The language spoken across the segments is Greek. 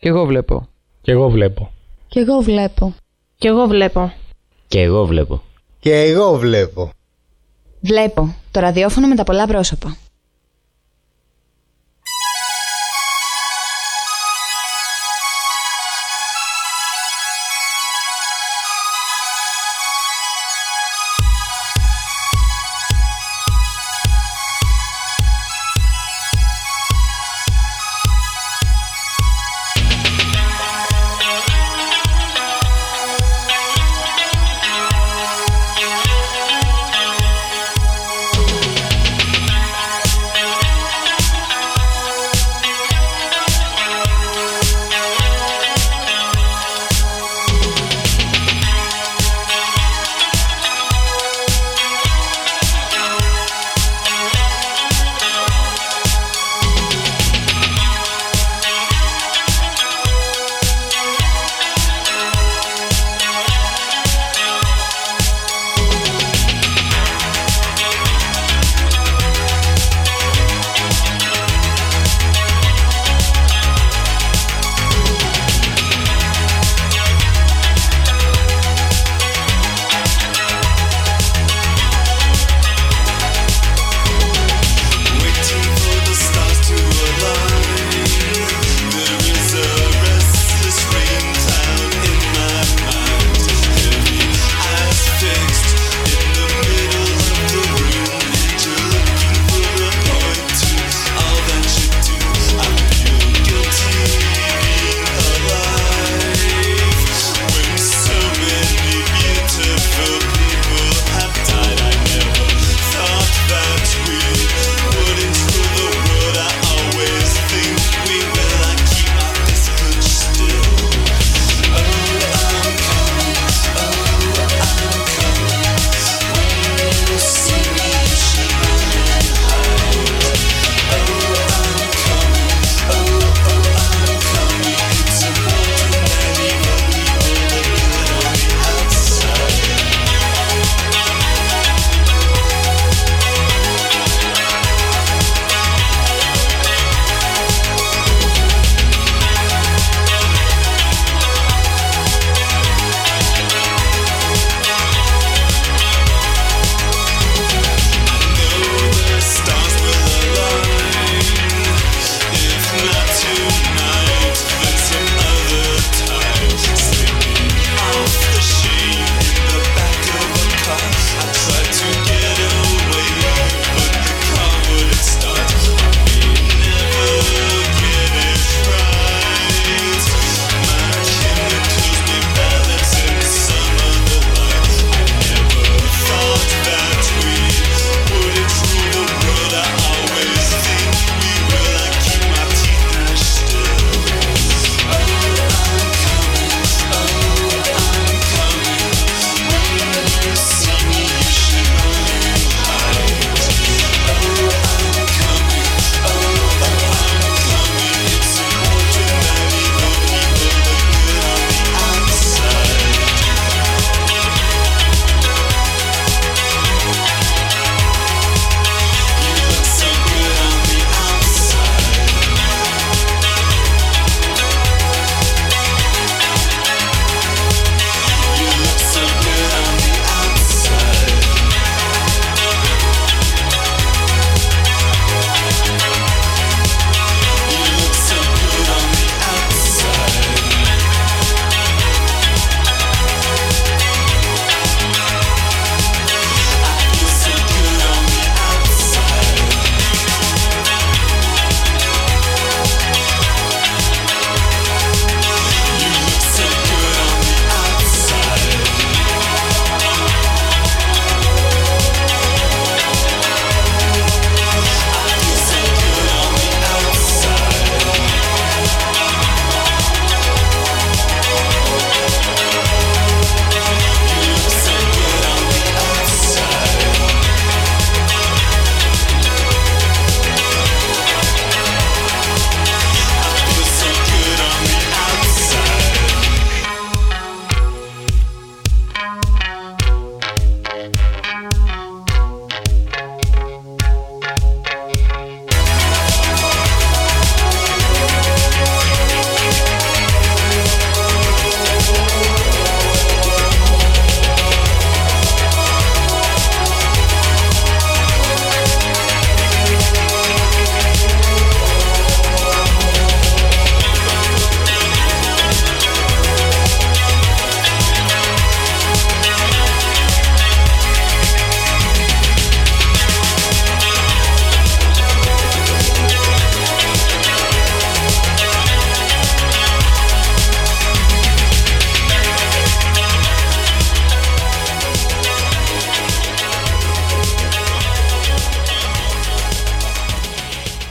Κι εγώ βλέπω. Κι εγώ βλέπω. Κι εγώ βλέπω. Κι εγώ βλέπω. Και εγώ βλέπω. Και εγώ βλέπω. Βλέπω. Το ραδιόφωνο με τα πολλά πρόσωπα.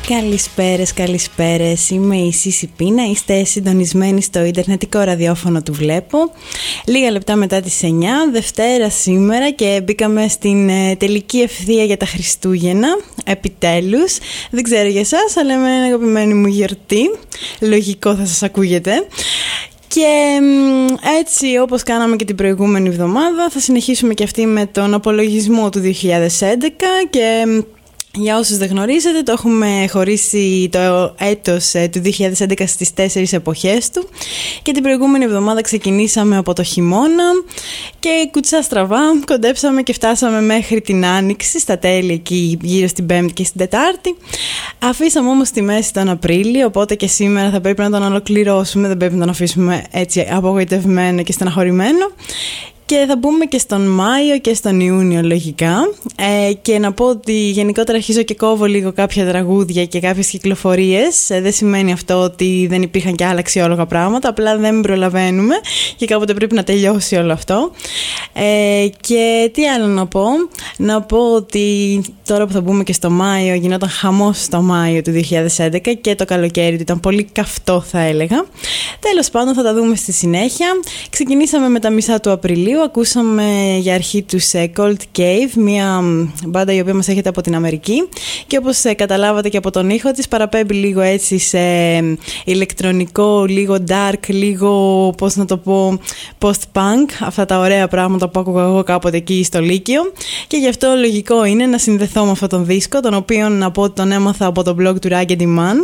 Καλησπέρες, καλησπέρες. Είμαι η Σίση Πίνα. Είστε συντονισμένοι στο Ιντερνετικό ραδιόφωνο του Βλέπω. Λίγα λεπτά μετά τις 9, Δευτέρα σήμερα και μπήκαμε στην ε, τελική ευθεία για τα Χριστούγεννα. Επιτέλους. Δεν ξέρω για εσάς, αλλά με ένα αγαπημένη μου γιορτή. Λογικό θα σας ακούγεται. Και έτσι όπως κάναμε και την προηγούμενη εβδομάδα θα συνεχίσουμε και αυτή με τον απολογισμό του 2011 και για όσους δεν γνωρίζετε, το έχουμε χωρίσει το έτος ε, του 2011 στις τέσσερις εποχές του και την προηγούμενη εβδομάδα ξεκινήσαμε από το χειμώνα και κουτσά στραβά κοντέψαμε και φτάσαμε μέχρι την Άνοιξη στα τέλη εκεί γύρω στην Πέμπτη και στην Τετάρτη. Αφήσαμε όμως τη μέση τον Απρίλιο, οπότε και σήμερα θα πρέπει να τον ολοκληρώσουμε, δεν πρέπει να τον αφήσουμε έτσι απογοητευμένο και στεναχωρημένο και θα μπούμε και στον Μάιο και στον Ιούνιο λογικά. Ε, και να πω ότι γενικότερα αρχίζω και κόβω λίγο κάποια τραγούδια και κάποιες κυκλοφορίες. Ε, δεν σημαίνει αυτό ότι δεν υπήρχαν και άλλα αξιόλογα πράγματα απλά δεν προλαβαίνουμε και κάποτε πρέπει να τελειώσει όλο αυτό. Ε, και τι άλλο να πω; Να πω ότι τώρα που θα μπούμε και στο Μάιο γινόταν χαμός στο Μάιο του 2011 και το καλοκαίρι του ήταν πολύ καυτό θα έλεγα. Τέλος πάντων θα τα δούμε στη συνέχεια. Ξεκινήσαμε με τα μισά του Απριλίου ακούσαμε για αρχή τους ε, Cold Cave, μια μπάντα η οποία μας έχετε από την Αμερική. Και όπως ε, καταλάβατε και από τον ήχο της παραπέμπει λίγο έτσι σε ηλεκτρονικό, λίγο dark, λίγο πώς να το πω post-punk, αυτά τα ωραία πράγματα που άκουγα εγώ κάποτε εκεί στο Λύκειο. Και γι' αυτό λογικό είναι να συνδεθώ με αυτόν τον δίσκο, τον οποίο να πω ότι τον έμαθα από το blog του Raggedy Man,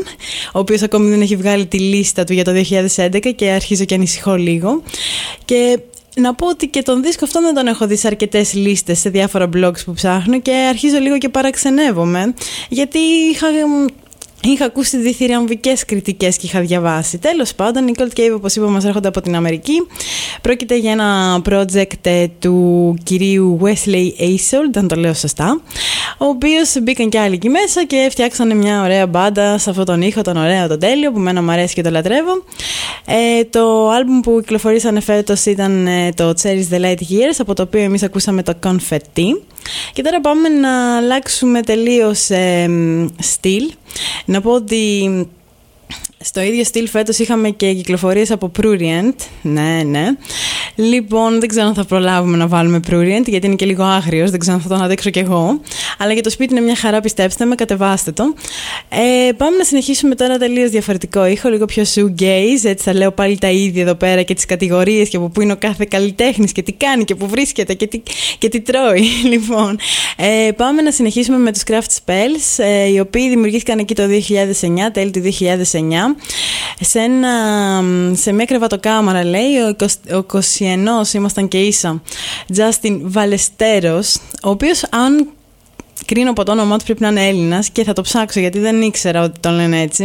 ο οποίος ακόμη δεν έχει βγάλει τη λίστα του για το 2011 και αρχίζω και ανησυχώ λίγο. Και να πω ότι και τον δίσκο αυτό δεν τον έχω δει σε αρκετές λίστες σε διάφορα blogs που ψάχνω και αρχίζω λίγο και παραξενεύομαι. Γιατί είχα Είχα ακούσει διθυραμβικές κριτικές και είχα διαβάσει. Τέλος πάντων, οι Cold Cave, όπως είπα, μας έρχονται από την Αμερική. Πρόκειται για ένα project ε, του κυρίου Wesley Aisold, αν το λέω σωστά. Ο οποίος μπήκαν και άλλοι εκεί μέσα και φτιάξανε μια ωραία μπάντα σε αυτόν τον ήχο, τον ωραίο, τον τέλειο, που μένα μου αρέσει και το λατρεύω. Ε, το άλμπουμ που κυκλοφορήσανε φέτος ήταν ε, το Cherry's the Light Years, από το οποίο εμείς ακούσαμε το Confetti. Και τώρα πάμε να αλλάξουμε τελείως ε, στυλ. Να πω ότι στο ίδιο στυλ φέτος είχαμε και κυκλοφορίες από Prurient. Ναι, ναι. Λοιπόν, δεν ξέρω αν θα προλάβουμε να βάλουμε Prurient, γιατί είναι και λίγο άγριος, δεν ξέρω αν θα τον αντέξω κι εγώ. Αλλά για το σπίτι είναι μια χαρά, πιστέψτε με, κατεβάστε το. Ε, πάμε να συνεχίσουμε τώρα τελείως διαφορετικό ήχο, λίγο πιο shoegaze. Έτσι θα λέω πάλι τα ίδια εδώ πέρα και τις κατηγορίες και από πού είναι ο κάθε καλλιτέχνης και τι κάνει και πού βρίσκεται και τι, και τι τρώει. Λοιπόν, ε, πάμε να συνεχίσουμε με τους Craft Spells, ε, οι οποίοι δημιουργήθηκαν εκεί το 2009, τέλη του 2009 σε, ένα, σε μια κρεβατοκάμαρα λέει ο, 20, ο 21 ήμασταν και ίσα Justin Βαλεστέρος ο οποίος αν κρίνω από το όνομά του πρέπει να είναι Έλληνας και θα το ψάξω γιατί δεν ήξερα ότι τον λένε έτσι.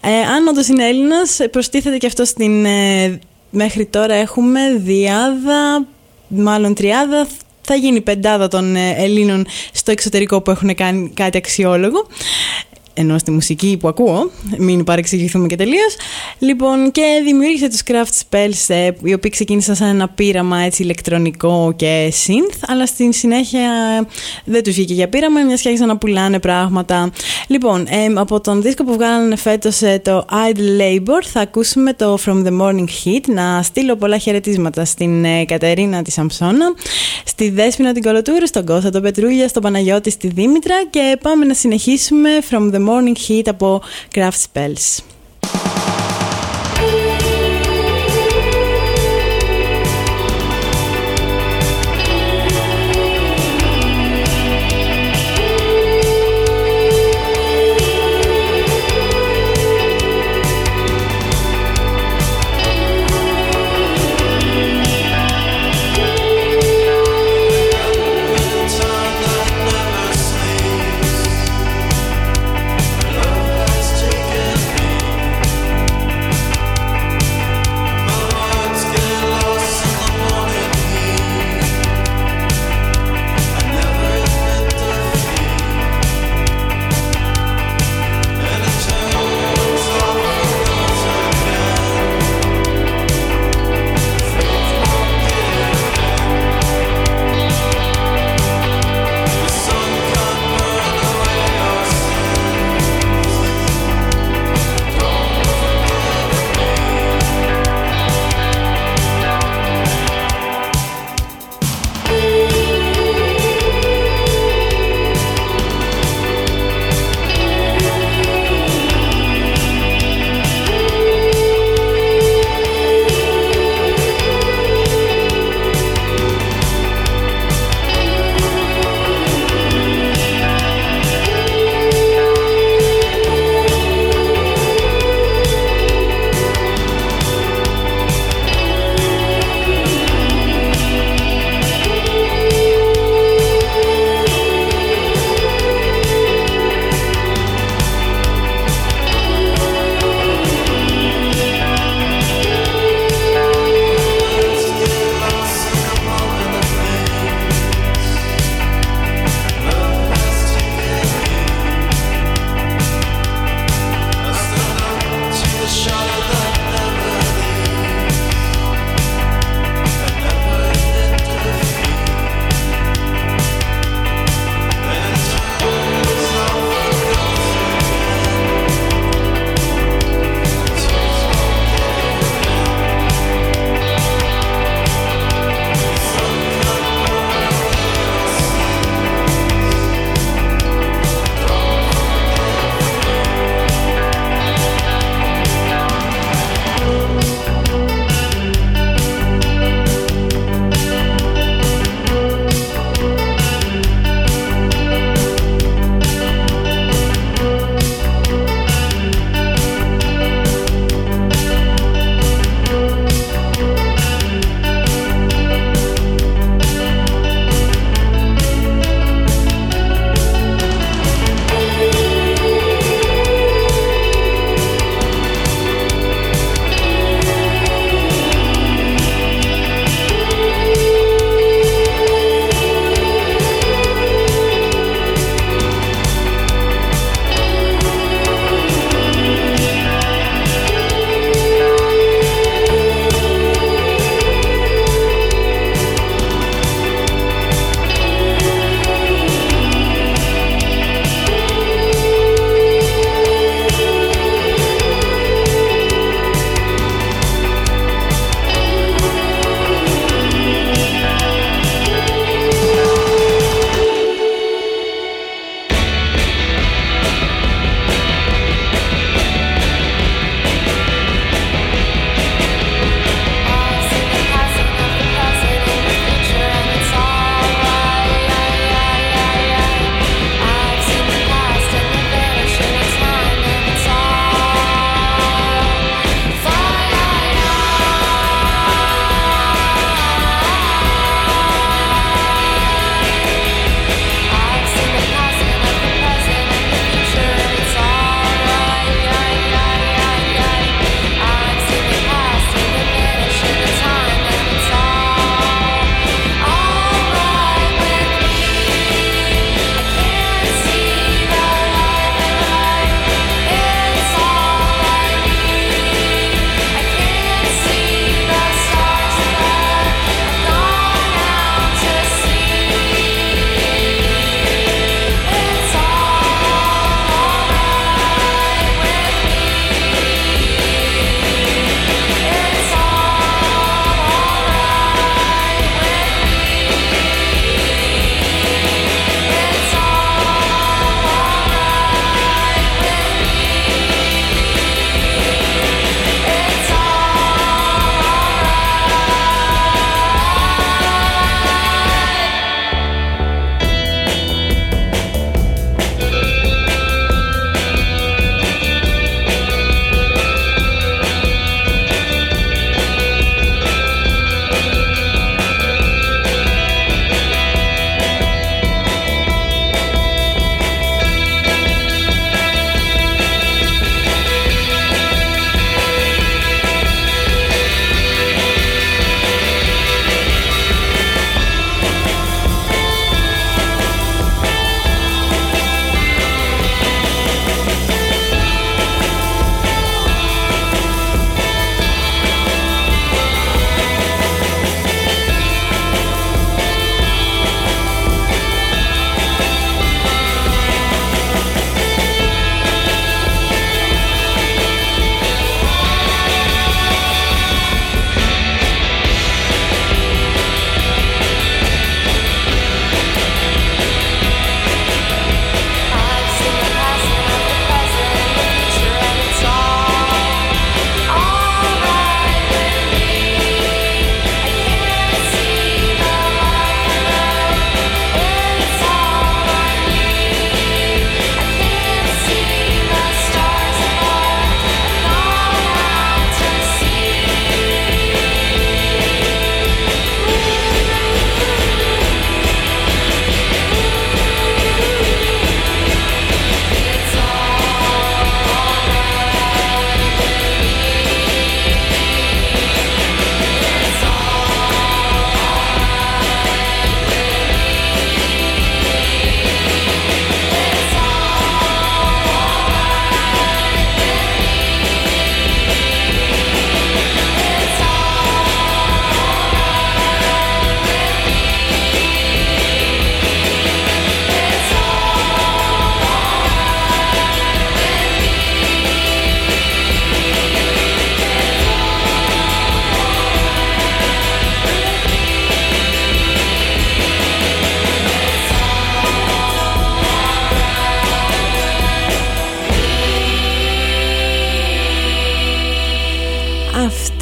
Ε, αν όντως είναι Έλληνας, προστίθεται και αυτό στην. Ε, μέχρι τώρα έχουμε διάδα, μάλλον τριάδα. Θα γίνει πεντάδα των ε, Ελλήνων στο εξωτερικό που έχουν κάνει κάτι αξιόλογο ενώ στη μουσική που ακούω, μην παρεξηγηθούμε και τελείως. Λοιπόν, και δημιούργησε τους craft spells, ε, οι οποίοι ξεκίνησαν σαν ένα πείραμα έτσι ηλεκτρονικό και synth, αλλά στην συνέχεια δεν τους βγήκε για πείραμα, μιας και άρχισαν να πουλάνε πράγματα. Λοιπόν, ε, από τον δίσκο που βγάλανε φέτος ε, το Idle Labor, θα ακούσουμε το From the Morning Heat. Να στείλω πολλά χαιρετίσματα στην ε, Κατερίνα της Σαμψώνα, στη Δέσποινα την Κολοτούρου, στον Κώστα τον Πετρούλια, στον Παναγιώτη, στη Δήμητρα και πάμε να συνεχίσουμε From the morning heat above Craft Spells.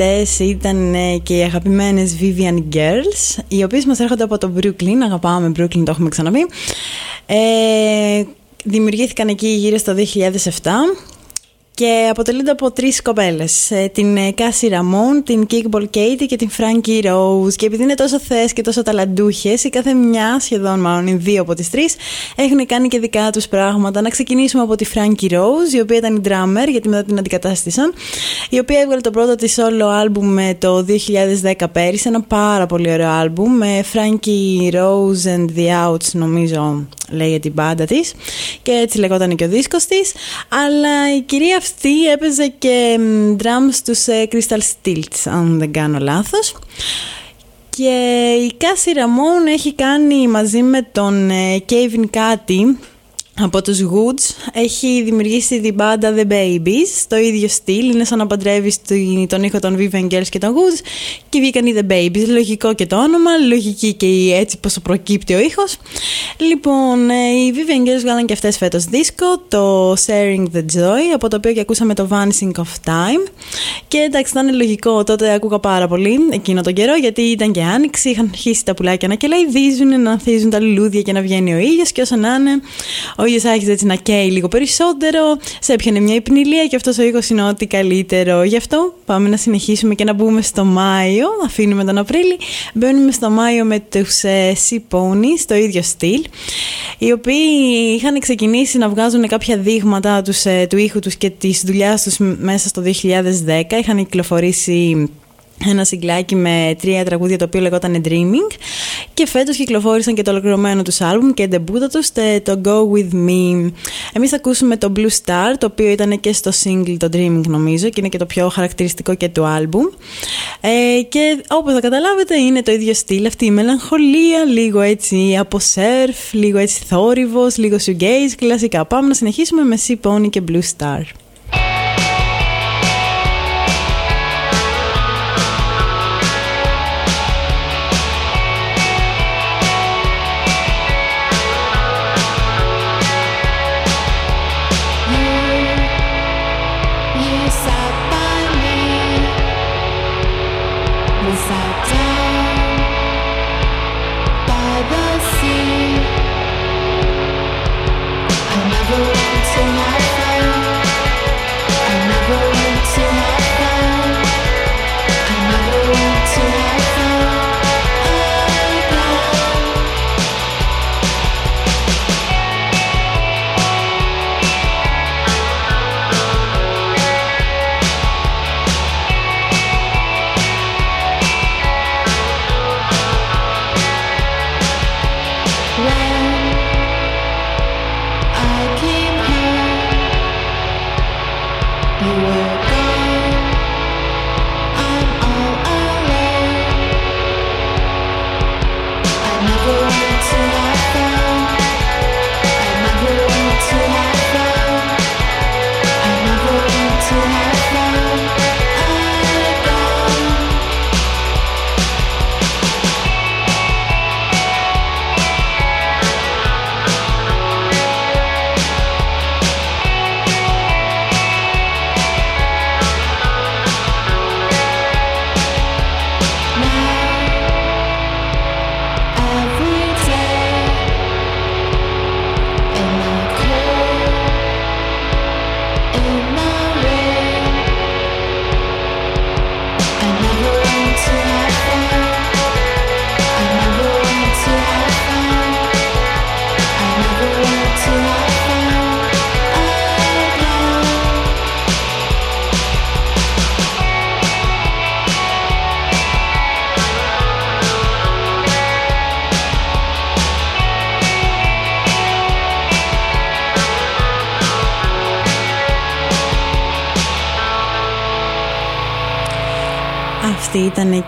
Αυτές ήταν ε, και οι αγαπημένες Vivian Girls, οι οποίες μας έρχονται από το Brooklyn, αγαπάμε Brooklyn, το έχουμε ξαναπεί. Ε, δημιουργήθηκαν εκεί γύρω στο 2007 και αποτελούνται από τρεις κοπέλες. Ε, την Cassie Ramone, την Kickball Katie και την Frankie Rose. Και επειδή είναι τόσο θεές και τόσο ταλαντούχες, η κάθε μια, σχεδόν μάλλον οι δύο από τις τρεις, έχουν κάνει και δικά τους πράγματα. Να ξεκινήσουμε από τη Frankie Rose, η οποία ήταν η drummer, γιατί μετά την αντικατάστησαν, η οποία έβγαλε το πρώτο της solo album το 2010 πέρυσι, ένα πάρα πολύ ωραίο album, με Frankie Rose and the Outs, νομίζω λέγεται την μπάντα της και έτσι λεγόταν και ο δίσκος της αλλά η κυρία αυτή έπαιζε και drums στους ε, Crystal Stilts αν δεν κάνω λάθος. Και η Cassie Ramone έχει κάνει μαζί με τον Kevin κάτι από τους Woods έχει δημιουργήσει την μπάντα The Babies το ίδιο στυλ, είναι σαν να παντρεύεις τον ήχο των Vivian Girls και των Woods και βγήκαν οι The Babies, λογικό και το όνομα λογική και η έτσι πως προκύπτει ο ήχος. Λοιπόν, ε, οι Vivian Girls βγάλαν και αυτές φέτος δίσκο το Sharing the Joy από το οποίο και ακούσαμε το Vanishing of Time. Και εντάξει ήταν λογικό τότε ακούγα πάρα πολύ εκείνο τον καιρό γιατί ήταν και άνοιξη είχαν αρχίσει τα πουλάκια να κελαϊδίζουν να ανθίζουν τα λουλούδια και να βγαίνει ο ήλιος και όσο να είναι ο ήλιος άρχισε έτσι να καίει λίγο περισσότερο, σε έπιανε μια υπνηλία και αυτός ο ήχος είναι ό,τι καλύτερο. Γι' αυτό πάμε να συνεχίσουμε και να μπούμε στο Μάιο, αφήνουμε τον Απρίλη, μπαίνουμε στο Μάιο με τους ε, Sea Pony, στο ίδιο στυλ, οι οποίοι είχαν ξεκινήσει να βγάζουν κάποια δείγματα τους, ε, του ήχου τους και της δουλειάς τους μέσα στο 2010, είχαν κυκλοφορήσει ένα συγκλάκι με τρία τραγούδια το οποίο λεγόταν Dreaming και φέτος κυκλοφόρησαν και το ολοκληρωμένο τους άλμπουμ και ντεμπούτα τους το Go With Me. Εμείς θα ακούσουμε το Blue Star το οποίο ήταν και στο single το Dreaming νομίζω και είναι και το πιο χαρακτηριστικό και του άλμπουμ ε, και όπως θα καταλάβετε είναι το ίδιο στυλ αυτή η μελαγχολία λίγο έτσι από surf, λίγο έτσι θόρυβος, λίγο shoegaze, κλασικά. Πάμε να συνεχίσουμε με Sea Pony και Blue Star.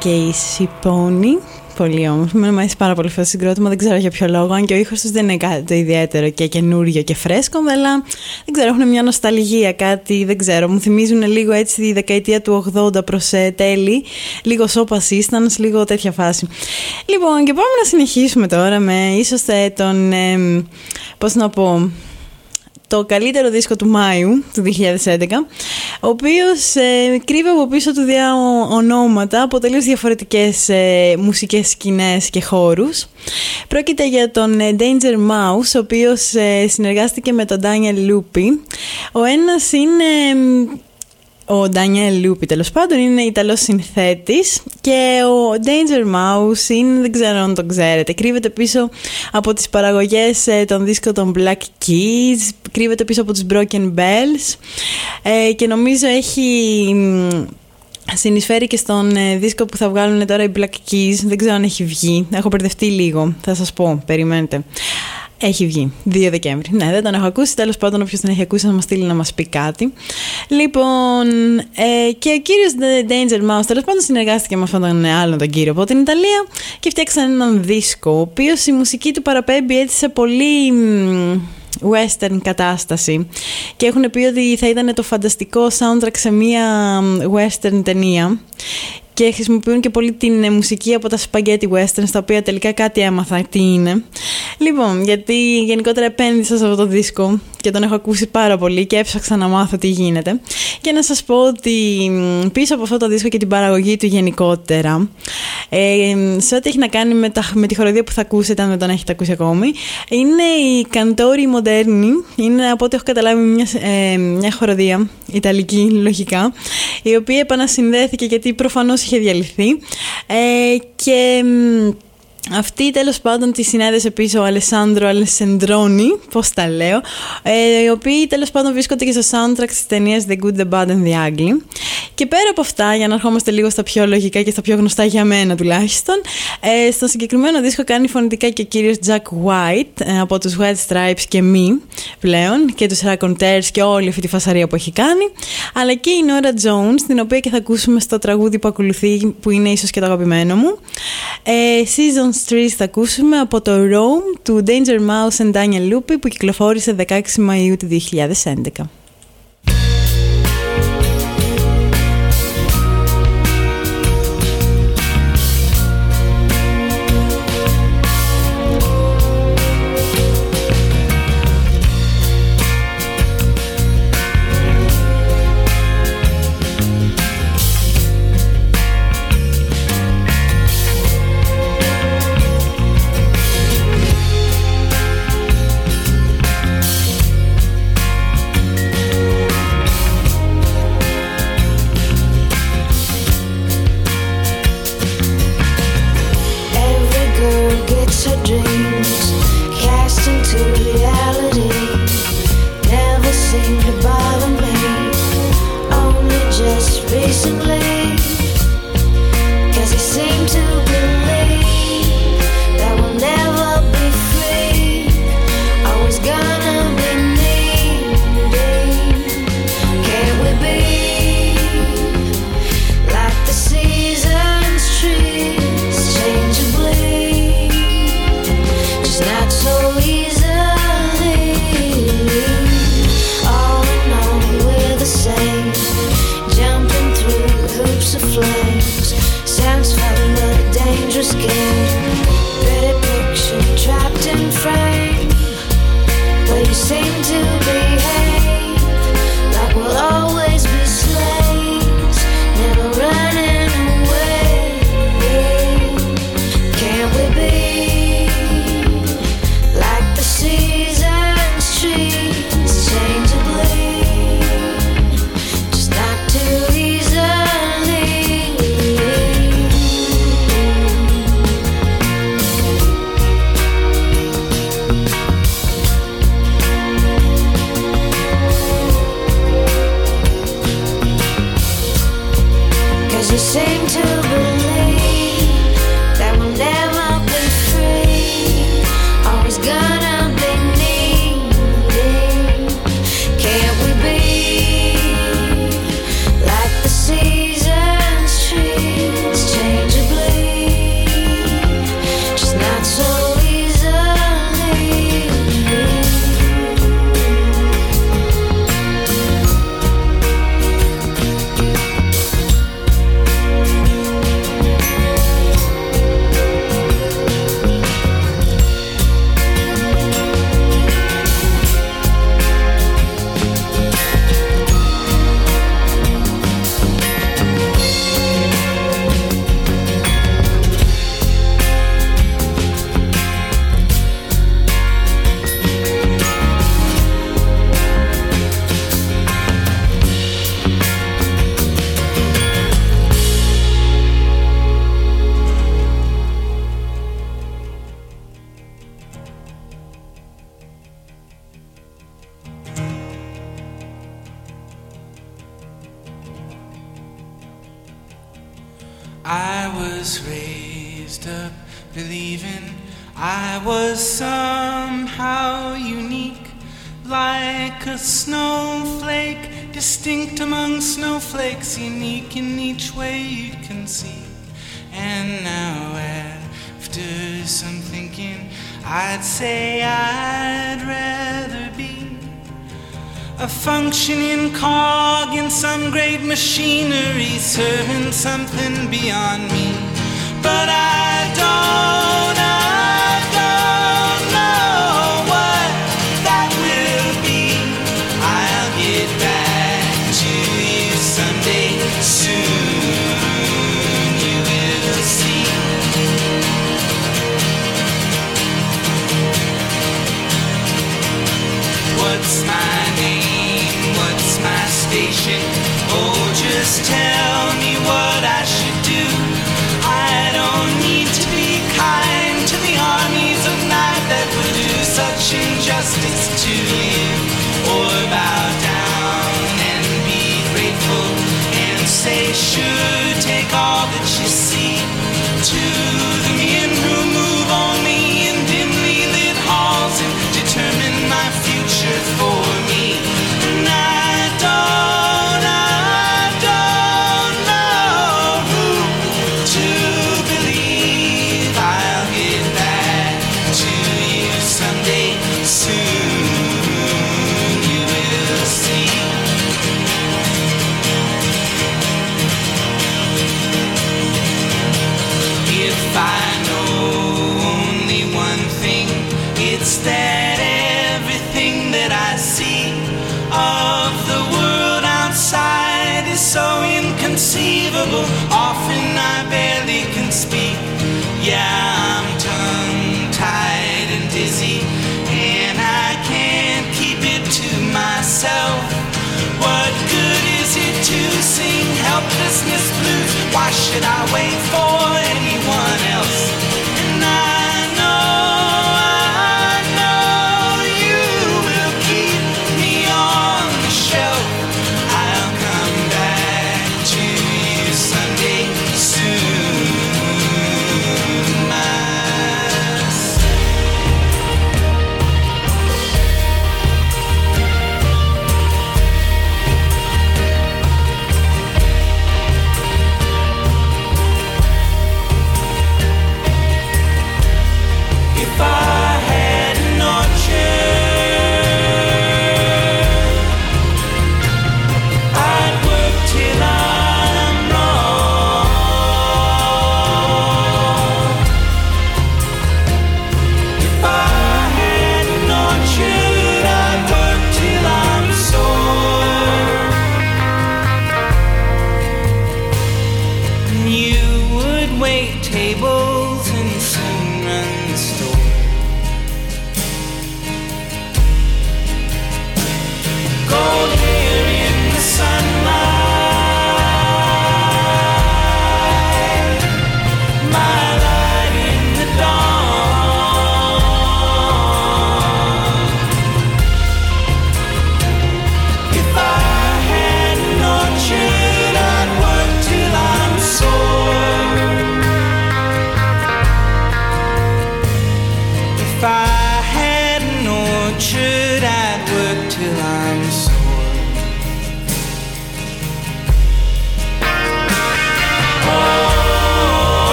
Και η Σιπόνη. Πολύ όμορφη. Με μου αρέσει πάρα πολύ αυτό το συγκρότημα. Δεν ξέρω για ποιο λόγο. Αν και ο ήχος τους δεν είναι κάτι το ιδιαίτερο και καινούριο και φρέσκο, αλλά δεν ξέρω, έχουν μια νοσταλγία, κάτι δεν ξέρω. Μου θυμίζουν λίγο έτσι τη δεκαετία του 80 προς ε, τέλη. Λίγο σώπας σύστανο, λίγο τέτοια φάση. Λοιπόν, και πάμε να συνεχίσουμε τώρα με ίσω ε, τον. Ε, Πώς να πω το καλύτερο δίσκο του Μάιου του 2011, ο οποίος ε, κρύβει από πίσω του διά ονόματα από τελείως διαφορετικές ε, μουσικές σκηνές και χώρους. Πρόκειται για τον ε, Danger Mouse, ο οποίος ε, συνεργάστηκε με τον Daniel Lupi. Ο ένας είναι ο Ντανιέλ Λούπι τέλος πάντων είναι Ιταλός συνθέτης και ο Danger Mouse είναι, δεν ξέρω αν το ξέρετε, κρύβεται πίσω από τις παραγωγές ε, των δίσκων των Black Keys, κρύβεται πίσω από τους Broken Bells ε, και νομίζω έχει συνεισφέρει και στον ε, δίσκο που θα βγάλουν τώρα οι Black Keys. Δεν ξέρω αν έχει βγει. Έχω μπερδευτεί λίγο. Θα σας πω. Περιμένετε. Έχει βγει. 2 Δεκέμβρη. Ναι, δεν τον έχω ακούσει. Τέλος πάντων, όποιος τον έχει ακούσει, θα μας στείλει να μας πει κάτι. Λοιπόν, ε, και ο κύριος Danger Mouse, τέλος πάντων, συνεργάστηκε με αυτόν τον άλλον τον κύριο από την Ιταλία και φτιάξαν έναν δίσκο, ο οποίος η μουσική του παραπέμπει έτσι σε πολύ western κατάσταση και έχουν πει ότι θα ήταν το φανταστικό soundtrack σε μια western ταινία και χρησιμοποιούν και πολύ την ε, μουσική από τα spaghetti western, στα οποία τελικά κάτι έμαθα τι είναι. Λοιπόν, γιατί γενικότερα επένδυσα σε αυτό το δίσκο και τον έχω ακούσει πάρα πολύ και έψαξα να μάθω τι γίνεται. Και να σας πω ότι πίσω από αυτό το δίσκο και την παραγωγή του γενικότερα, ε, σε ό,τι έχει να κάνει με, τα, με τη χοροδία που θα ακούσετε, αν δεν τον έχετε ακούσει ακόμη, είναι η Cantori Moderni, είναι από ό,τι έχω καταλάβει μια, ε, μια χοροδία, ιταλική λογικά, η οποία επανασυνδέθηκε γιατί προφανώς είχε διαλυθεί. Ε, και αυτή τέλος πάντων τη συνέδεσε πίσω ο Αλεσάνδρο Αλεσεντρόνι, πώς τα λέω, ε, οι οποίοι τέλος πάντων βρίσκονται και στο soundtrack της ταινίας The Good, The Bad and The Ugly. Και πέρα από αυτά, για να ερχόμαστε λίγο στα πιο λογικά και στα πιο γνωστά για μένα τουλάχιστον, ε, στο συγκεκριμένο δίσκο κάνει φωνητικά και ο κύριος Jack White ε, από τους White Stripes και μη πλέον και τους Raconteurs και όλη αυτή τη φασαρία που έχει κάνει, αλλά και η Nora Jones, την οποία και θα ακούσουμε στο τραγούδι που ακολουθεί που είναι ίσως και το αγαπημένο μου. Ε, season Street θα ακούσουμε από το Rome του Danger Mouse and Daniel Lupi που κυκλοφόρησε 16 Μαΐου του 2011.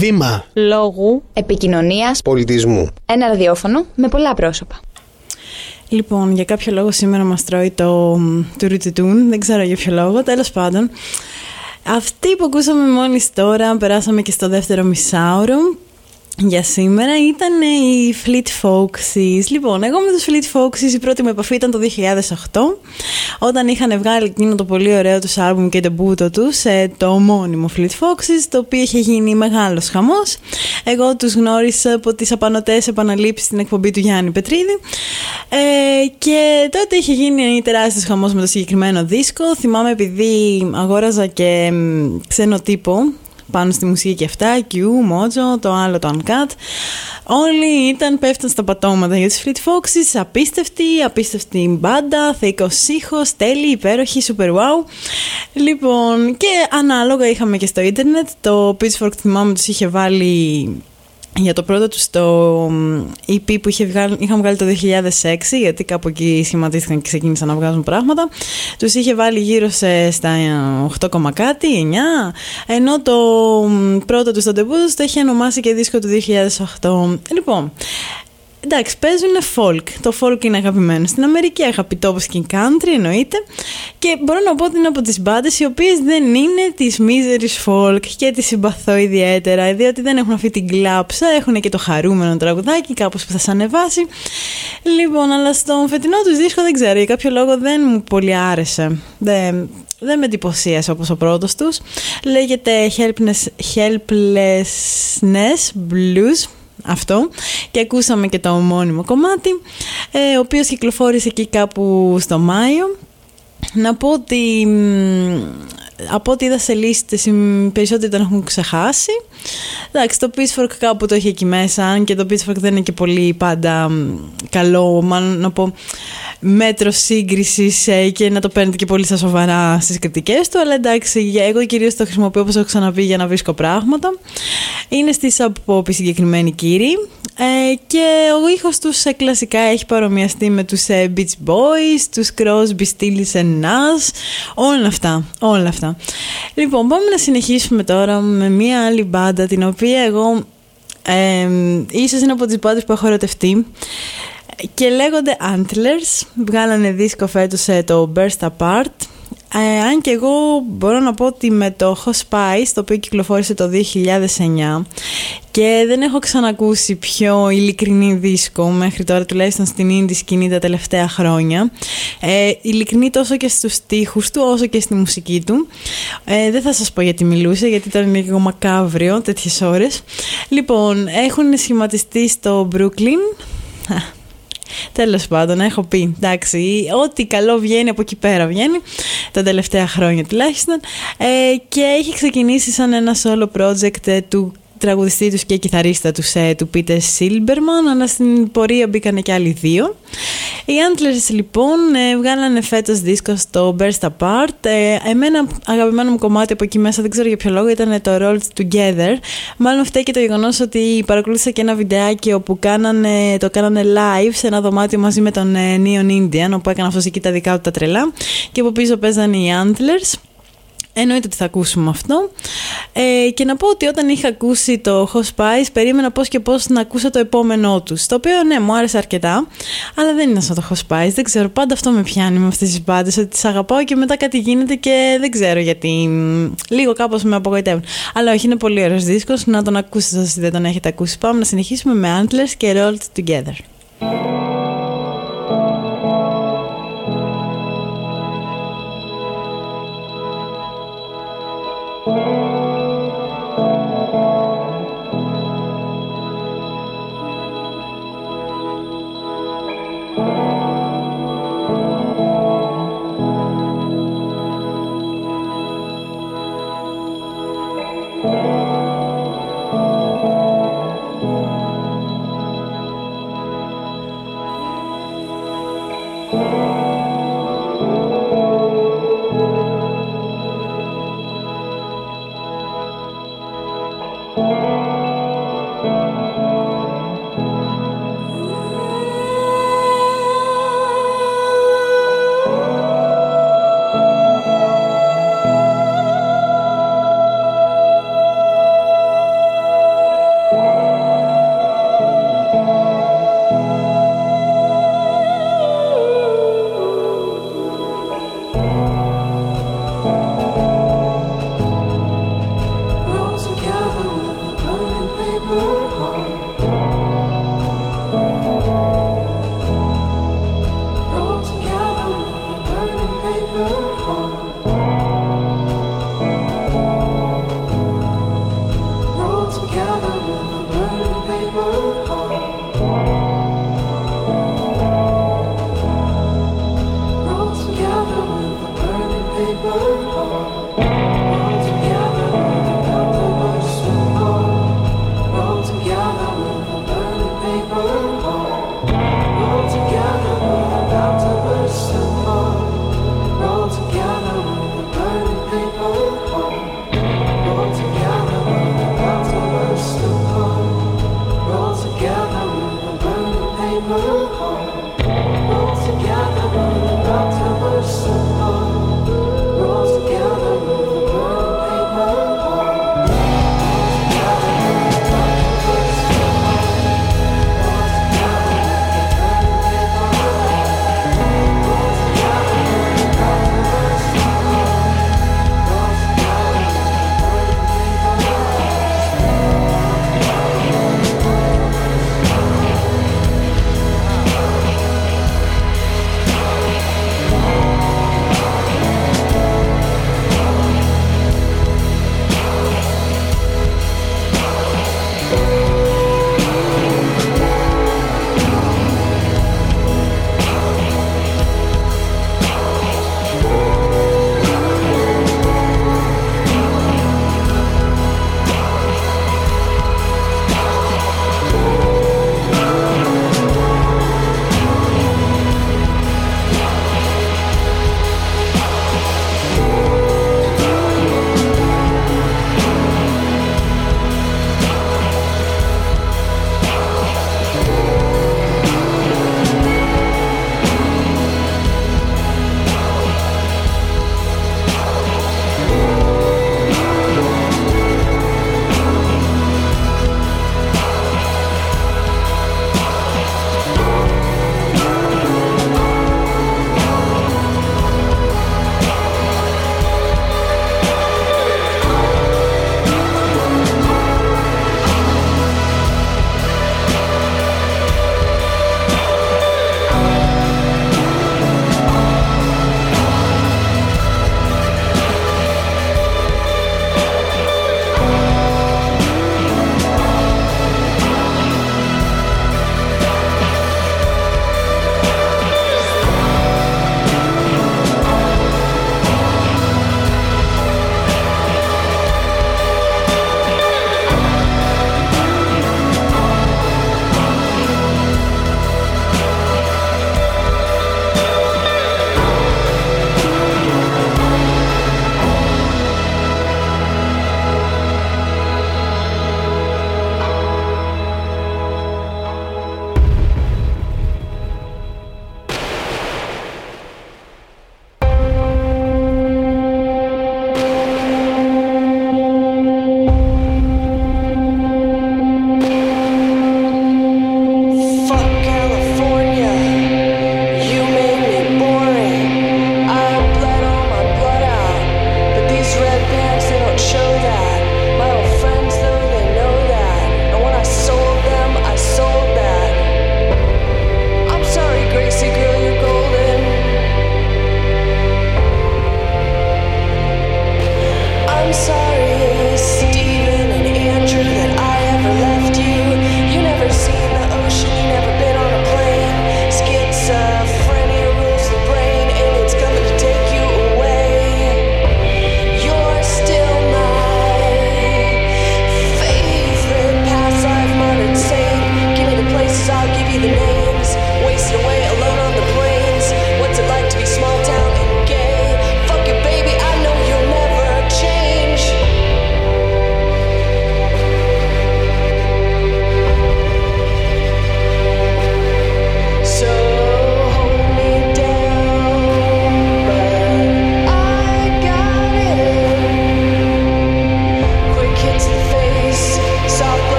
Βήμα. Λόγου. Επικοινωνίας. Πολιτισμού. Ένα ραδιόφωνο με πολλά πρόσωπα. Λοιπόν, για κάποιο λόγο σήμερα μας τρώει το τουριτιτούν, δεν ξέρω για ποιο λόγο, τέλος πάντων. Αυτή που ακούσαμε μόλις τώρα, περάσαμε και στο δεύτερο μισάωρο για σήμερα ήταν οι Fleet Foxes. Λοιπόν, εγώ με τους Fleet Foxes η πρώτη μου επαφή ήταν το 2008 όταν είχαν βγάλει εκείνο το πολύ ωραίο τους άλμπουμ και το μπούτο τους το ομώνυμο Fleet Foxes το οποίο είχε γίνει μεγάλος χαμός. Εγώ τους γνώρισα από τις απανοτές επαναλήψεις στην εκπομπή του Γιάννη Πετρίδη ε, και τότε είχε γίνει τεράστιος χαμός με το συγκεκριμένο δίσκο. Θυμάμαι επειδή αγόραζα και ξένο τύπο πάνω στη μουσική και αυτά, Q, Mojo, το άλλο το Uncut. Όλοι ήταν, πέφταν στα πατώματα για τους Fleet Foxes, απίστευτη, απίστευτη μπάντα, θεϊκός ήχος, τέλει, υπέροχη, super wow. Λοιπόν, και ανάλογα είχαμε και στο ίντερνετ, το Pitchfork θυμάμαι τους είχε βάλει για το πρώτο τους στο EP που είχε βγάλει, είχαμε βγάλει το 2006 γιατί κάπου εκεί σχηματίστηκαν και ξεκίνησαν να βγάζουν πράγματα τους είχε βάλει γύρω σε, στα 8, κάτι, 9 ενώ το πρώτο τους στο τεμπού το είχε ονομάσει και δίσκο του 2008 λοιπόν Εντάξει, παίζουν folk. Το folk είναι αγαπημένο στην Αμερική, αγαπητό όπως και country εννοείται. Και μπορώ να πω ότι είναι από τις μπάντες οι οποίες δεν είναι της misery folk και τη συμπαθώ ιδιαίτερα, διότι δεν έχουν αυτή την κλάψα, έχουν και το χαρούμενο τραγουδάκι, κάπως που θα σα ανεβάσει. Λοιπόν, αλλά στον φετινό τους δίσκο δεν ξέρω, για κάποιο λόγο δεν μου πολύ άρεσε. Δεν, δεν με εντυπωσίασε όπως ο πρώτος τους. Λέγεται Helplessness Blues αυτό. Και ακούσαμε και το ομώνυμο κομμάτι ε, ο οποίος κυκλοφόρησε εκεί κάπου στο Μάιο. Να πω ότι από ό,τι είδα σε λίστες οι περισσότεροι τον έχουν ξεχάσει εντάξει το Pitchfork κάπου το έχει εκεί μέσα αν και το Pitchfork δεν είναι και πολύ πάντα καλό μάλλον να πω μέτρο σύγκρισης ε, και να το παίρνετε και πολύ στα σοβαρά στις κριτικές του. Αλλά εντάξει, εγώ κυρίως το χρησιμοποιώ όπως έχω ξαναπεί για να βρίσκω πράγματα. Είναι στη Sub συγκεκριμένη κύριοι. Ε, και ο ήχος τους ε, κλασικά έχει παρομοιαστεί με τους ε, Beach Boys, τους Crosby, Stills and Nash, όλα αυτά, όλα αυτά. Λοιπόν, πάμε να συνεχίσουμε τώρα με μία άλλη μπάντα την οποία εγώ ε, ίσως είναι από τις μπάντες που έχω ερωτευτεί και λέγονται Antlers, βγάλανε δίσκο φέτος το Burst Apart ε, αν και εγώ μπορώ να πω ότι με το Hot Spice, το οποίο κυκλοφόρησε το 2009 και δεν έχω ξανακούσει πιο ειλικρινή δίσκο μέχρι τώρα τουλάχιστον στην indie σκηνή τα τελευταία χρόνια. Ε, ειλικρινή τόσο και στους στίχους του όσο και στη μουσική του. Ε, δεν θα σας πω γιατί μιλούσε γιατί ήταν λίγο μακάβριο τέτοιες ώρες. Λοιπόν έχουν σχηματιστεί στο Brooklyn Τέλος πάντων, έχω πει. Εντάξει, ό,τι καλό βγαίνει από εκεί πέρα βγαίνει. Τα τελευταία χρόνια τουλάχιστον. Ε, και έχει ξεκινήσει σαν ένα solo project ε, του τραγουδιστή τους και κιθαρίστα τους, ε, του Peter Silberman, αλλά στην πορεία μπήκαν και άλλοι δύο. Οι Antlers λοιπόν ε, βγάλανε φέτος δίσκο στο Burst Apart. Ε, εμένα αγαπημένο μου κομμάτι από εκεί μέσα, δεν ξέρω για ποιο λόγο, ήταν το Rolled Together. Μάλλον φταίει και το γεγονός ότι παρακολούθησα και ένα βιντεάκι όπου κάνανε, το κάνανε live σε ένα δωμάτιο μαζί με τον ε, Neon Indian, όπου έκανε αυτός εκεί τα δικά του τα τρελά και από πίσω παίζανε οι Antlers. Εννοείται ότι θα ακούσουμε αυτό. Ε, και να πω ότι όταν είχα ακούσει το Hot Spice, περίμενα πώς και πώς να ακούσω το επόμενό τους. Το οποίο ναι, μου άρεσε αρκετά, αλλά δεν είναι σαν το Hot Spice. Δεν ξέρω, πάντα αυτό με πιάνει με αυτές τις μπάντες, ότι τις αγαπάω και μετά κάτι γίνεται και δεν ξέρω γιατί. Λίγο κάπως με απογοητεύουν. Αλλά όχι, είναι πολύ ωραίος δίσκος, να τον ακούσετε όσοι δεν τον έχετε ακούσει. Πάμε να συνεχίσουμε με Antlers και Rolled Together.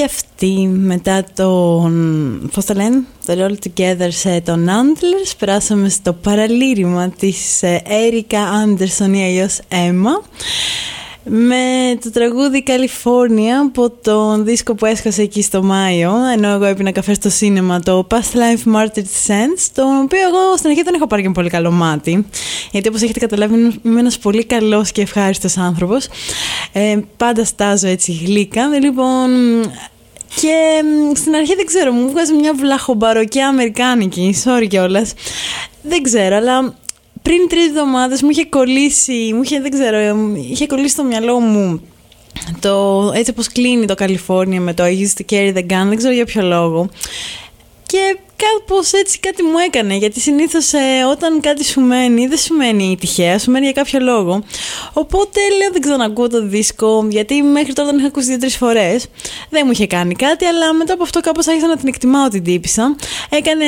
Και αυτή μετά τον, πώς το λένε, το All Together σε τον Antlers περάσαμε στο παραλήρημα της Έρικα Άντερσον ή αλλιώς Emma με το τραγούδι Καλιφόρνια από τον δίσκο που έσχασε εκεί στο Μάιο ενώ εγώ έπινα καφέ στο σίνεμα το Past Life Martyred Sense το οποίο εγώ στην αρχή δεν έχω πάρει και πολύ καλό μάτι γιατί όπως έχετε καταλάβει είμαι ένας πολύ καλός και ευχάριστος άνθρωπος ε, πάντα στάζω έτσι γλύκα λοιπόν και στην αρχή δεν ξέρω, μου βγάζει μια βλαχομπαροκιά αμερικάνικη, sorry κιόλας. Δεν ξέρω, αλλά πριν τρεις εβδομάδες μου είχε κολλήσει, μου είχε, δεν ξέρω, είχε κολλήσει στο μυαλό μου το έτσι όπως κλείνει το Καλιφόρνια με το I used to carry the gun, δεν ξέρω για ποιο λόγο. Και κάπως έτσι κάτι μου έκανε. Γιατί συνήθως ε, όταν κάτι σου μένει, δεν σου μένει τυχαία, σου μένει για κάποιο λόγο. Οπότε λέω δεν ξανακούω το δίσκο, γιατί μέχρι τώρα τον είχα ακούσει δύο-τρεις φορές. Δεν μου είχε κάνει κάτι, αλλά μετά από αυτό κάπως άρχισα να την εκτιμάω την τύπησα. Έκανε,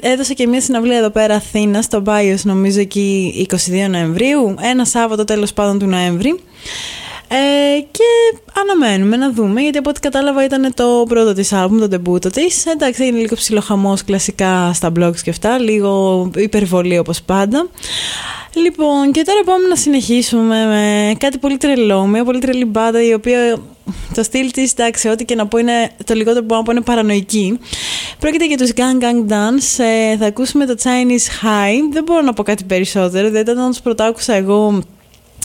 έδωσε και μια συναυλία εδώ πέρα Αθήνα, στο Μπάιο, νομίζω εκεί 22 Νοεμβρίου. Ένα Σάββατο τέλος πάντων του Νοέμβρη. Ε, και αναμένουμε να δούμε, γιατί από ό,τι κατάλαβα ήταν το πρώτο της άλμπουμ, το τεμπούτο της. Εντάξει, είναι λίγο ψιλοχαμός κλασικά στα blogs και αυτά, λίγο υπερβολή όπως πάντα. Λοιπόν, και τώρα πάμε να συνεχίσουμε με κάτι πολύ τρελό, μια πολύ τρελή μπάντα η οποία το στυλ της, εντάξει, ό,τι και να πω είναι το λιγότερο που μπορώ να πω είναι παρανοϊκή. Πρόκειται για τους Gang Gang Dance, ε, θα ακούσουμε το Chinese High, δεν μπορώ να πω κάτι περισσότερο, δηλαδή όταν τους πρωτάκουσα εγώ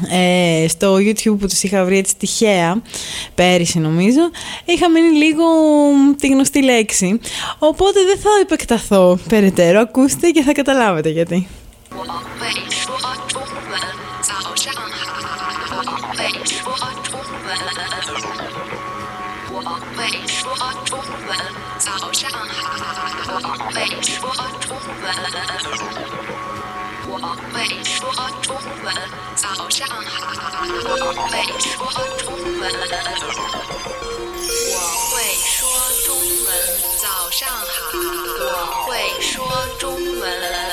ε, στο YouTube που τους είχα βρει έτσι τυχαία πέρυσι νομίζω είχα μείνει λίγο τη γνωστή λέξη. Οπότε δεν θα επεκταθώ περαιτέρω ακούστε και θα καταλάβετε γιατί 我会说中文我会说中文早上好。我会说中文。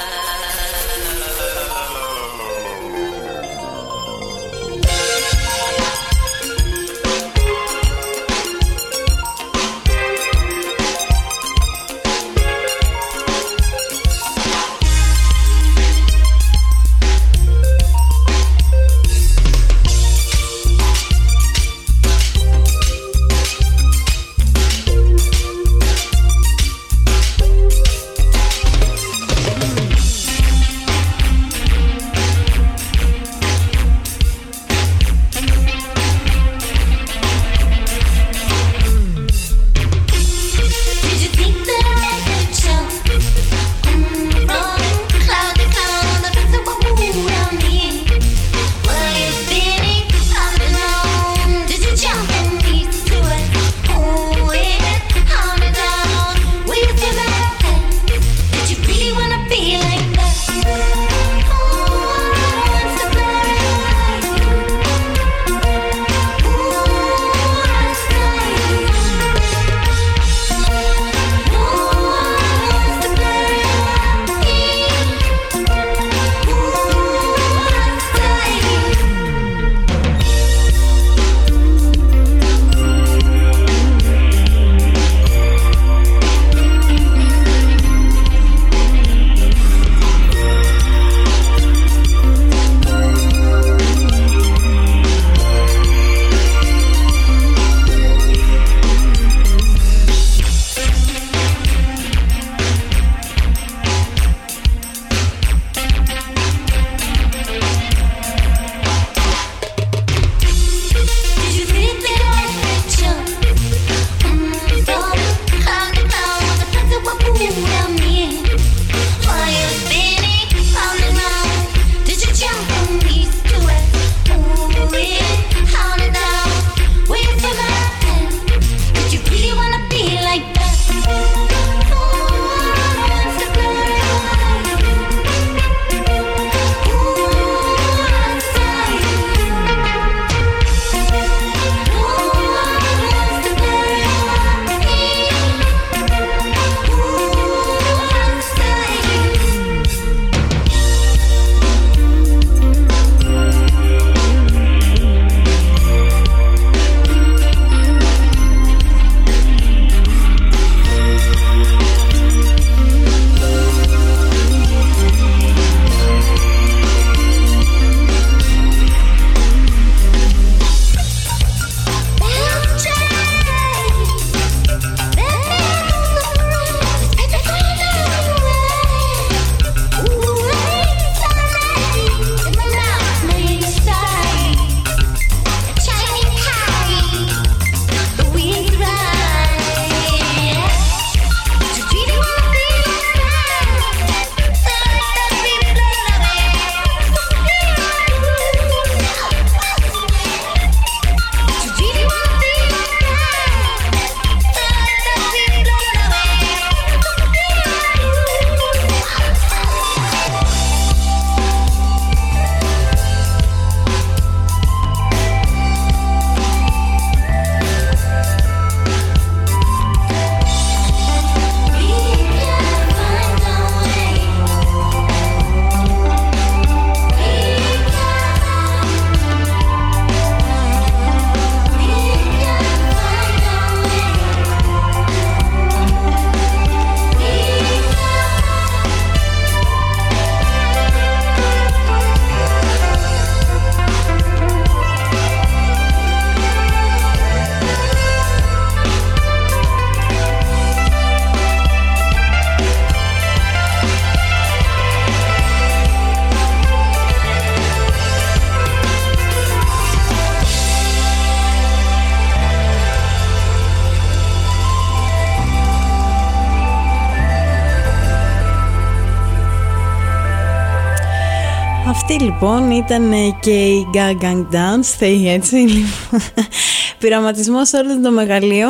Λοιπόν ήταν και η Gang Gang Dance, θεή έτσι. Λοιπόν. Πειραματισμός όλο το μεγαλείο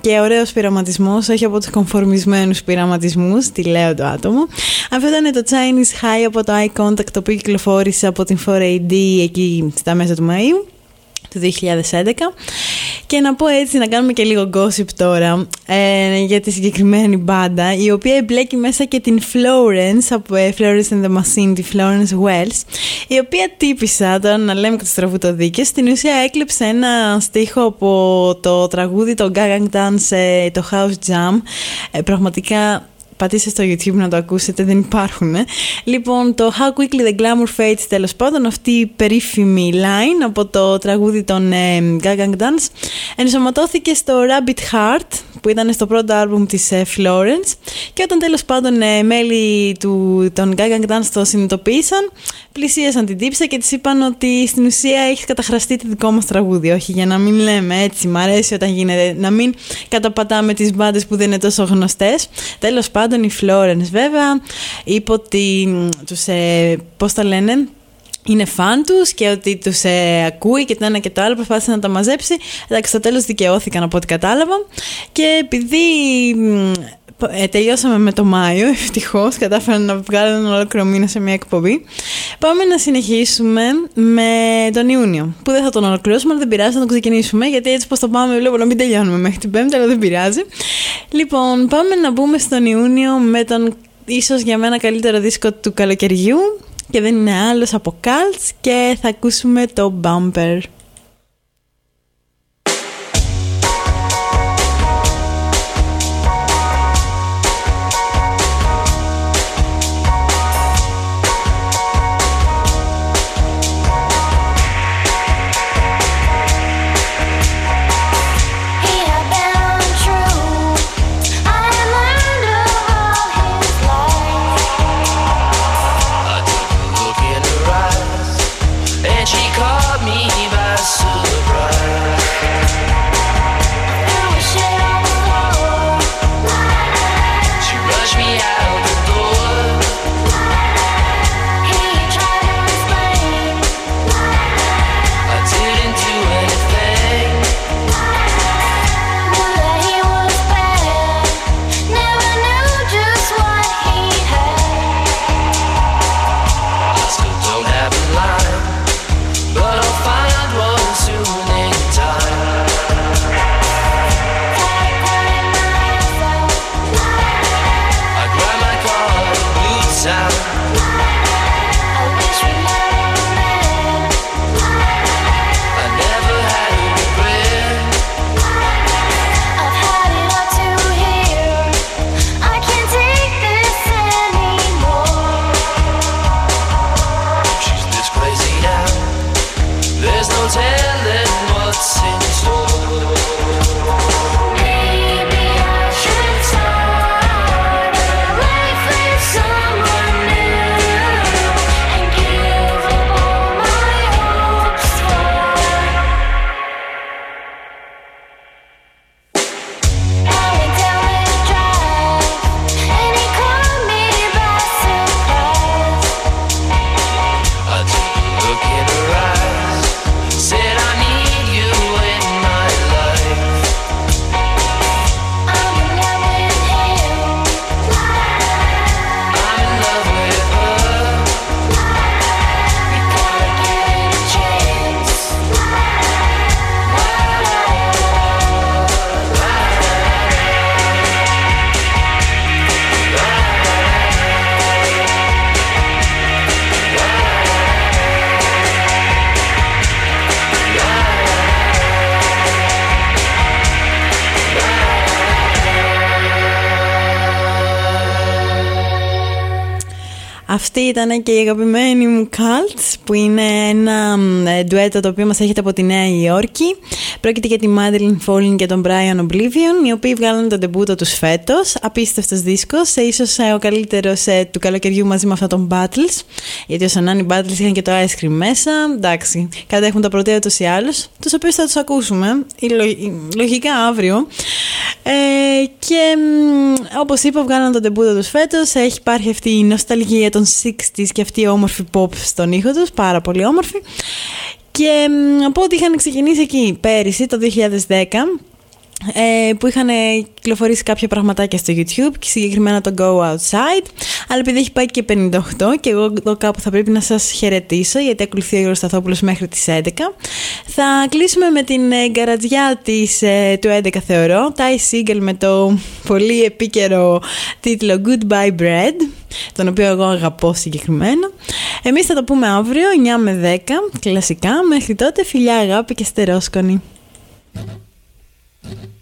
και ωραίος πειραματισμός, όχι από τους κομφορμισμένου πειραματισμούς, τι λέω το άτομο. Αυτό ήταν το Chinese High από το Eye Contact, το οποίο κυκλοφόρησε από την 4AD εκεί στα μέσα του Μαΐου του 2011 και να πω έτσι να κάνουμε και λίγο gossip τώρα ε, για τη συγκεκριμένη μπάντα η οποία εμπλέκει μέσα και την Florence από ε, Florence and the Machine, τη Florence Wells η οποία τύπησα τώρα να λέμε και τους τραγουδοδίκες στην ουσία έκλεψε ένα στίχο από το τραγούδι το Gagang Dance, ε, το House Jam. Ε, πραγματικά πατήστε στο YouTube να το ακούσετε, δεν υπάρχουν. Λοιπόν, το How Quickly the Glamour Fades, τέλος πάντων, αυτή η περίφημη line από το τραγούδι των ε, Gagang Dance, ενσωματώθηκε στο Rabbit Heart, που ήταν στο πρώτο άλμπουμ της ε, Florence και όταν τέλος πάντων ε, μέλη του, των Gagang Dance το συνειδητοποίησαν πλησίασαν την τύψα και της είπαν ότι στην ουσία έχεις καταχραστεί το δικό μας τραγούδι όχι για να μην λέμε έτσι μ' αρέσει όταν γίνεται να μην καταπατάμε τις μπάντες που δεν είναι τόσο γνωστές τέλος πάντων η Florence βέβαια είπε ότι τους, ε, πώς τα λένε είναι φαν τους και ότι τους ε, ακούει και το ένα και το άλλο, προσπάθησε να τα μαζέψει. Εντάξει, στο τέλος δικαιώθηκαν από ό,τι κατάλαβα. Και επειδή ε, τελειώσαμε με το Μάιο, ευτυχώς, κατάφεραν να βγάλουν ένα ολόκληρο μήνα σε μια εκπομπή. Πάμε να συνεχίσουμε με τον Ιούνιο. Που δεν θα τον ολοκληρώσουμε, αλλά δεν πειράζει, να τον ξεκινήσουμε. Γιατί έτσι πώ το πάμε, βλέπω να μην τελειώνουμε μέχρι την Πέμπτη, αλλά δεν πειράζει. Λοιπόν, πάμε να μπούμε στον Ιούνιο με τον ίσως για μένα καλύτερο δίσκο του καλοκαιριού και δεν είναι άλλος από Cults και θα ακούσουμε το Bumper. Αυτή ήταν και η αγαπημένη μου Cults που είναι ένα ε, ντουέτο το οποίο μας έχετε από τη Νέα Υόρκη. Πρόκειται για τη Madeline Falling και τον Brian Oblivion οι οποίοι βγάλουν τον τεμπούτο τους φέτος. Απίστευτος δίσκος, ίσως ε, ο καλύτερος ε, του καλοκαιριού μαζί με αυτά των Battles γιατί ο Σανάνι Battles είχαν και το Ice Cream μέσα. Εντάξει, κάτι έχουν τα πρωτεία τους ή άλλους, τους οποίους θα τους ακούσουμε λογικά αύριο. Ε, και όπως είπα βγάλαν τον τεμπούτο τους φέτος, έχει υπάρχει αυτή η νοσταλγία των 60s και αυτή η όμορφη pop στον ήχο τους, πάρα πολύ όμορφη. Και από ό,τι είχαν ξεκινήσει εκεί πέρυσι, το 2010, ε, που είχαν κυκλοφορήσει κάποια πραγματάκια στο YouTube και συγκεκριμένα το Go Outside. Αλλά επειδή έχει πάει και 58 και εγώ εδώ κάπου θα πρέπει να σας χαιρετήσω γιατί ακολουθεί ο Γιώργος Σταθόπουλος μέχρι τις 11 θα κλείσουμε με την ε, γκαρατζιά της, ε, του 11 θεωρώ. Ty Siegel με το πολύ επίκαιρο τίτλο Goodbye Bread τον οποίο εγώ αγαπώ συγκεκριμένα. Εμείς θα το πούμε αύριο 9 με 10 κλασικά. Μέχρι τότε φιλιά αγάπη και στερόσκονη Thank you.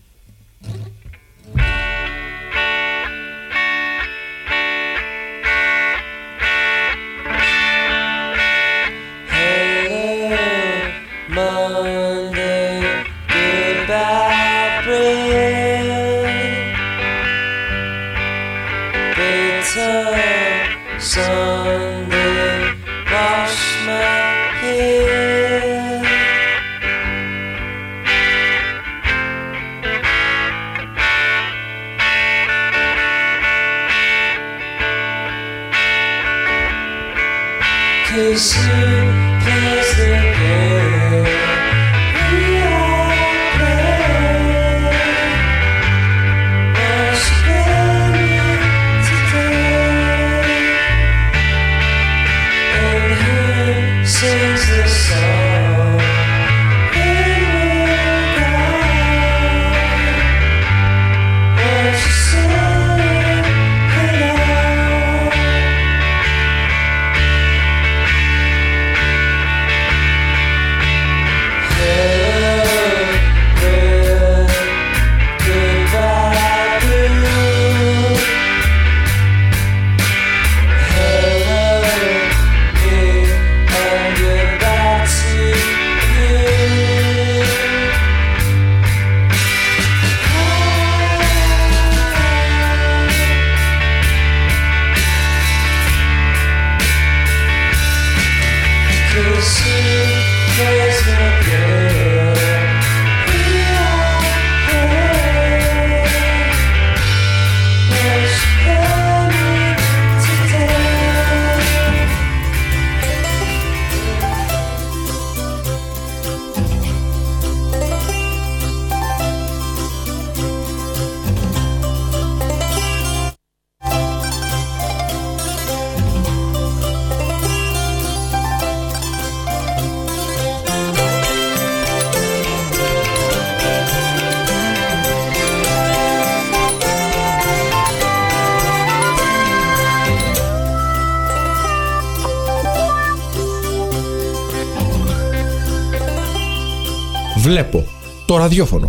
Ραδιόφωνο.